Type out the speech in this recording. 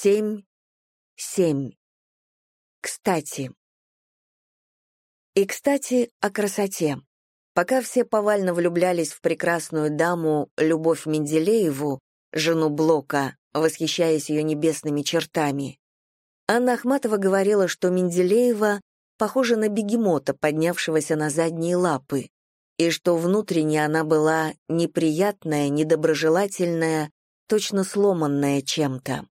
Семь, семь. Кстати. И, кстати, о красоте. Пока все повально влюблялись в прекрасную даму Любовь Менделееву, жену Блока, восхищаясь ее небесными чертами, Анна Ахматова говорила, что Менделеева похожа на бегемота, поднявшегося на задние лапы, и что внутренне она была неприятная, недоброжелательная, точно сломанная чем-то.